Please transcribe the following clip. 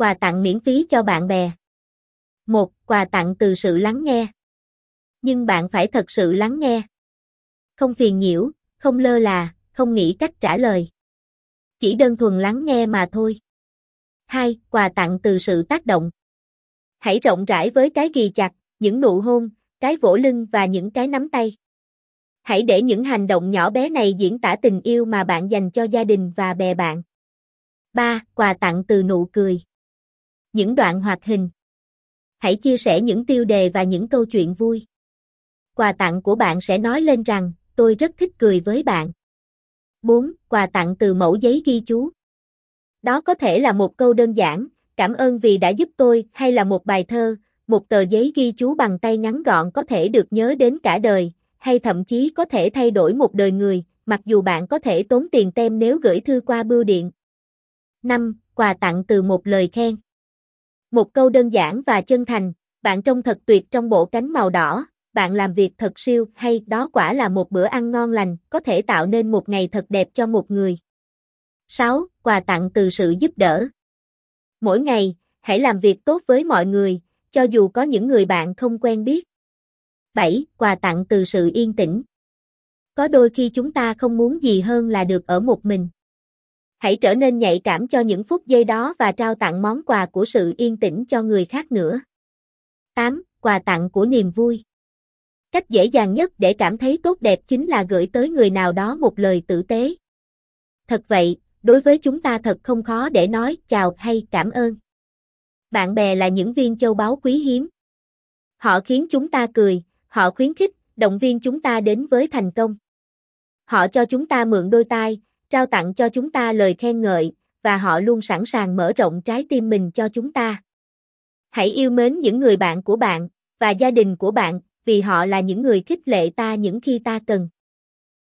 quà tặng miễn phí cho bạn bè. 1. Quà tặng từ sự lắng nghe. Nhưng bạn phải thật sự lắng nghe. Không phiền nhiễu, không lơ là, không nghĩ cách trả lời. Chỉ đơn thuần lắng nghe mà thôi. 2. Quà tặng từ sự tác động. Hãy rộng rãi với cái ghi chặt, những nụ hôn, cái vỗ lưng và những cái nắm tay. Hãy để những hành động nhỏ bé này diễn tả tình yêu mà bạn dành cho gia đình và bè bạn. 3. Quà tặng từ nụ cười. Những đoạn hoạt hình. Hãy chia sẻ những tiêu đề và những câu chuyện vui. Quà tặng của bạn sẽ nói lên rằng, tôi rất thích cười với bạn. 4. Quà tặng từ mẫu giấy ghi chú. Đó có thể là một câu đơn giản, cảm ơn vì đã giúp tôi, hay là một bài thơ, một tờ giấy ghi chú bằng tay ngắn gọn có thể được nhớ đến cả đời, hay thậm chí có thể thay đổi một đời người, mặc dù bạn có thể tốn tiền tem nếu gửi thư qua bưu điện. 5. Quà tặng từ một lời khen. Một câu đơn giản và chân thành, bạn trông thật tuyệt trong bộ cánh màu đỏ, bạn làm việc thật siêu hay đó quả là một bữa ăn ngon lành, có thể tạo nên một ngày thật đẹp cho một người. 6. Quà tặng từ sự giúp đỡ. Mỗi ngày, hãy làm việc tốt với mọi người, cho dù có những người bạn không quen biết. 7. Quà tặng từ sự yên tĩnh. Có đôi khi chúng ta không muốn gì hơn là được ở một mình. Hãy trở nên nhạy cảm cho những phút giây đó và trao tặng món quà của sự yên tĩnh cho người khác nữa. 8. Quà tặng của niềm vui. Cách dễ dàng nhất để cảm thấy tốt đẹp chính là gửi tới người nào đó một lời tử tế. Thật vậy, đối với chúng ta thật không khó để nói chào hay cảm ơn. Bạn bè là những viên châu báu quý hiếm. Họ khiến chúng ta cười, họ khuyến khích, động viên chúng ta đến với thành công. Họ cho chúng ta mượn đôi tai, trao tặng cho chúng ta lời khen ngợi, và họ luôn sẵn sàng mở rộng trái tim mình cho chúng ta. Hãy yêu mến những người bạn của bạn, và gia đình của bạn, vì họ là những người khích lệ ta những khi ta cần.